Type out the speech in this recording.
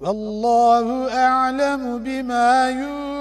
والله أعلم بما يوجد